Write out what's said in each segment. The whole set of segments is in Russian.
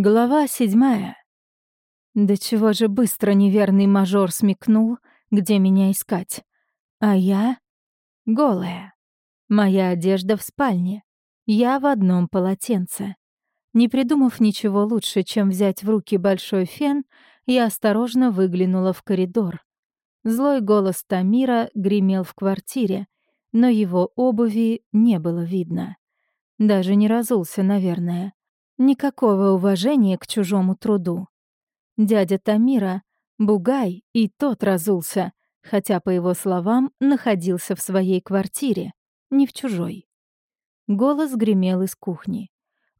Глава седьмая. Да чего же быстро неверный мажор смекнул, где меня искать. А я голая. Моя одежда в спальне. Я в одном полотенце. Не придумав ничего лучше, чем взять в руки большой фен, я осторожно выглянула в коридор. Злой голос Тамира гремел в квартире, но его обуви не было видно. Даже не разулся, наверное. Никакого уважения к чужому труду. Дядя Тамира, Бугай, и тот разулся, хотя, по его словам, находился в своей квартире, не в чужой. Голос гремел из кухни.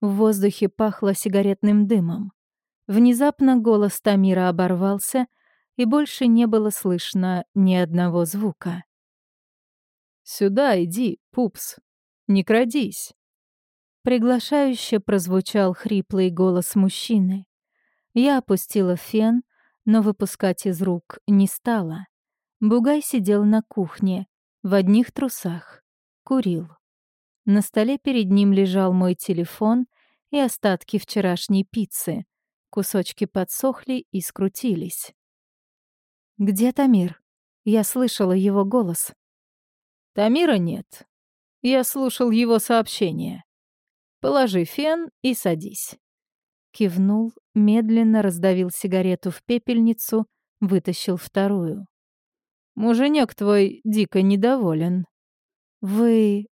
В воздухе пахло сигаретным дымом. Внезапно голос Тамира оборвался, и больше не было слышно ни одного звука. «Сюда иди, пупс, не крадись». Приглашающе прозвучал хриплый голос мужчины. Я опустила фен, но выпускать из рук не стала. Бугай сидел на кухне, в одних трусах, курил. На столе перед ним лежал мой телефон и остатки вчерашней пиццы. Кусочки подсохли и скрутились. «Где Тамир?» Я слышала его голос. «Тамира нет. Я слушал его сообщение. Положи фен и садись». Кивнул, медленно раздавил сигарету в пепельницу, вытащил вторую. «Муженек твой дико недоволен». «Вы...»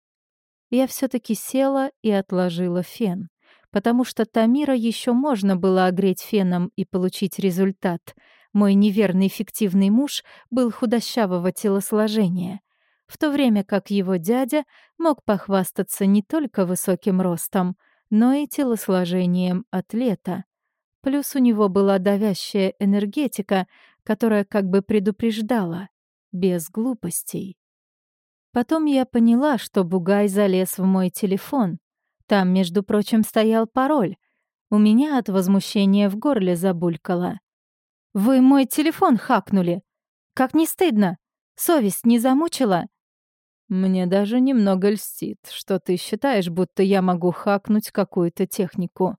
Я все таки села и отложила фен, потому что Тамира еще можно было огреть феном и получить результат. Мой неверный фиктивный муж был худощавого телосложения — в то время как его дядя мог похвастаться не только высоким ростом, но и телосложением атлета. Плюс у него была давящая энергетика, которая как бы предупреждала, без глупостей. Потом я поняла, что Бугай залез в мой телефон. Там, между прочим, стоял пароль. У меня от возмущения в горле забулькало. «Вы мой телефон хакнули! Как не стыдно! Совесть не замучила?» Мне даже немного льстит, что ты считаешь, будто я могу хакнуть какую-то технику.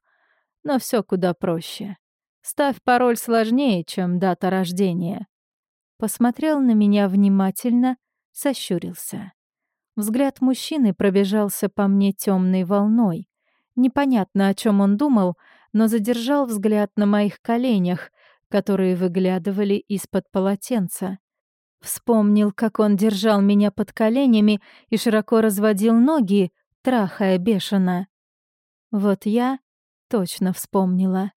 Но все куда проще. Ставь пароль сложнее, чем дата рождения. Посмотрел на меня внимательно, сощурился. Взгляд мужчины пробежался по мне темной волной. Непонятно, о чем он думал, но задержал взгляд на моих коленях, которые выглядывали из-под полотенца. Вспомнил, как он держал меня под коленями и широко разводил ноги, трахая бешено. Вот я точно вспомнила.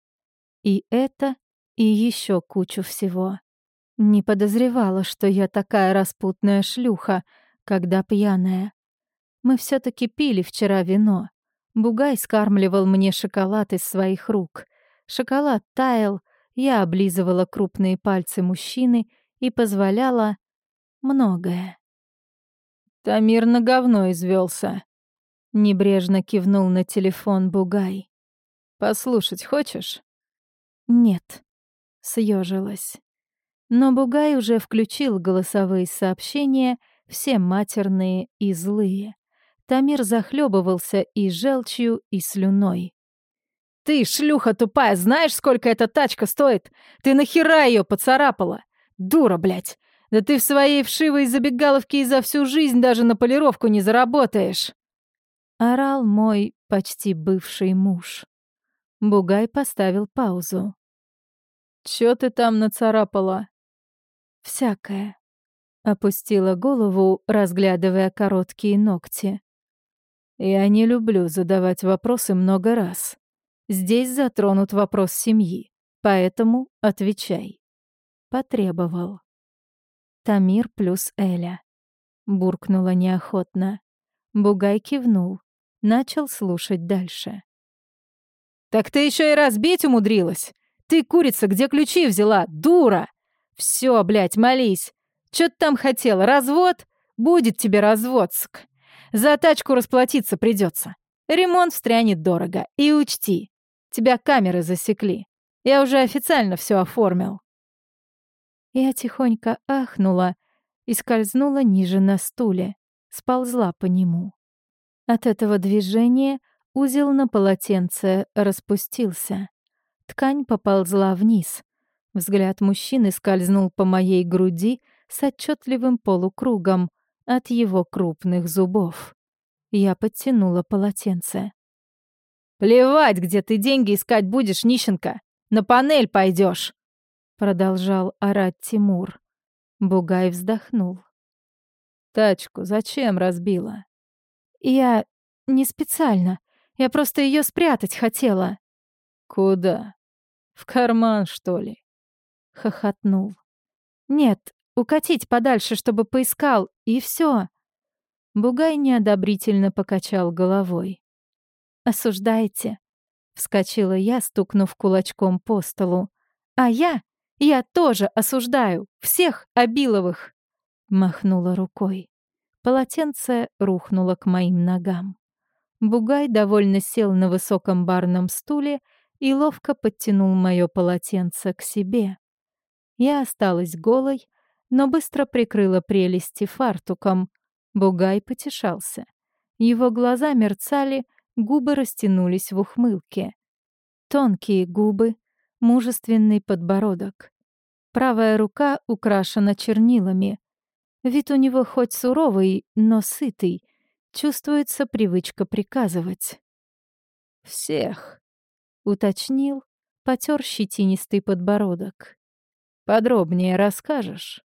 И это, и еще кучу всего. Не подозревала, что я такая распутная шлюха, когда пьяная. Мы все таки пили вчера вино. Бугай скармливал мне шоколад из своих рук. Шоколад таял, я облизывала крупные пальцы мужчины — и позволяла многое. «Тамир на говно извелся. Небрежно кивнул на телефон Бугай. «Послушать хочешь?» «Нет», — съежилась. Но Бугай уже включил голосовые сообщения, все матерные и злые. Тамир захлебывался и желчью, и слюной. «Ты, шлюха тупая, знаешь, сколько эта тачка стоит? Ты нахера ее поцарапала? Дура, блядь! Да ты в своей вшивой забегаловке и за всю жизнь даже на полировку не заработаешь!» Орал мой почти бывший муж. Бугай поставил паузу. «Чё ты там нацарапала?» «Всякое». Опустила голову, разглядывая короткие ногти. «Я не люблю задавать вопросы много раз. Здесь затронут вопрос семьи, поэтому отвечай» потребовал. Тамир плюс Эля. Буркнула неохотно. Бугай кивнул. Начал слушать дальше. «Так ты еще и разбить умудрилась? Ты, курица, где ключи взяла? Дура! Все, блядь, молись! Чё ты там хотела? Развод? Будет тебе развод, ск. За тачку расплатиться придется. Ремонт встрянет дорого. И учти, тебя камеры засекли. Я уже официально все оформил. Я тихонько ахнула и скользнула ниже на стуле, сползла по нему. От этого движения узел на полотенце распустился. Ткань поползла вниз. Взгляд мужчины скользнул по моей груди с отчетливым полукругом от его крупных зубов. Я подтянула полотенце. «Плевать, где ты деньги искать будешь, нищенка! На панель пойдешь! Продолжал орать Тимур. Бугай вздохнул. «Тачку зачем разбила?» «Я не специально. Я просто ее спрятать хотела». «Куда? В карман, что ли?» Хохотнул. «Нет, укатить подальше, чтобы поискал, и все. Бугай неодобрительно покачал головой. «Осуждаете?» — вскочила я, стукнув кулачком по столу. «А я? Я тоже осуждаю! Всех Обиловых!» Махнула рукой. Полотенце рухнуло к моим ногам. Бугай довольно сел на высоком барном стуле и ловко подтянул мое полотенце к себе. Я осталась голой, но быстро прикрыла прелести фартуком. Бугай потешался. Его глаза мерцали, губы растянулись в ухмылке. Тонкие губы, мужественный подбородок. Правая рука украшена чернилами. Вид у него хоть суровый, но сытый. Чувствуется привычка приказывать. «Всех», — уточнил, потер щетинистый подбородок. «Подробнее расскажешь?»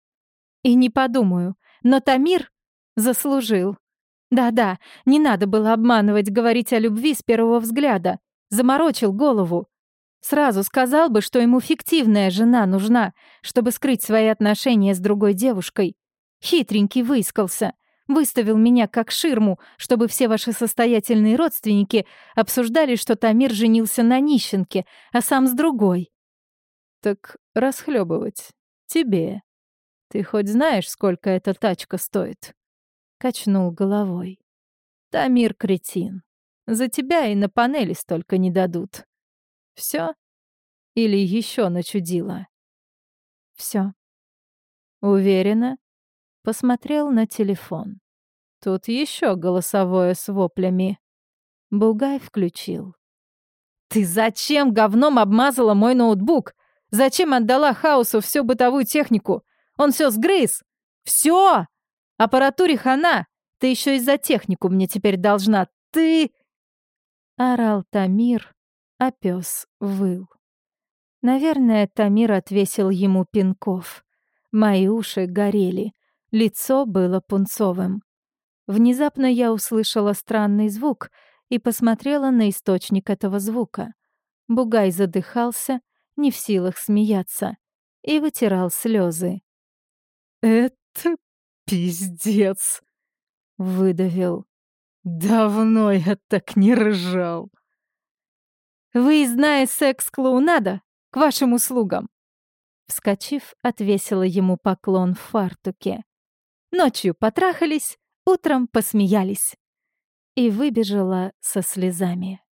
«И не подумаю, но Тамир заслужил. Да-да, не надо было обманывать, говорить о любви с первого взгляда. Заморочил голову. Сразу сказал бы, что ему фиктивная жена нужна, чтобы скрыть свои отношения с другой девушкой. Хитренький выискался. Выставил меня как ширму, чтобы все ваши состоятельные родственники обсуждали, что Тамир женился на нищенке, а сам с другой. Так расхлебывать тебе. Ты хоть знаешь, сколько эта тачка стоит? Качнул головой. Тамир кретин. За тебя и на панели столько не дадут. Все? Или еще начудила? Все. Уверена? Посмотрел на телефон. Тут еще голосовое с воплями. Бугай включил. «Ты зачем говном обмазала мой ноутбук? Зачем отдала хаосу всю бытовую технику? Он все сгрыз! Все! Аппаратуре хана! Ты еще и за технику мне теперь должна! Ты...» Орал Тамир, а пес выл. Наверное, Тамир отвесил ему пинков. Мои уши горели, лицо было пунцовым. Внезапно я услышала странный звук и посмотрела на источник этого звука. Бугай задыхался, не в силах смеяться, и вытирал слезы. «Это пиздец!» — выдавил. «Давно я так не ржал!» «Выездная секс-клоунада к вашим услугам!» Вскочив, отвесила ему поклон в фартуке. Ночью потрахались, утром посмеялись. И выбежала со слезами.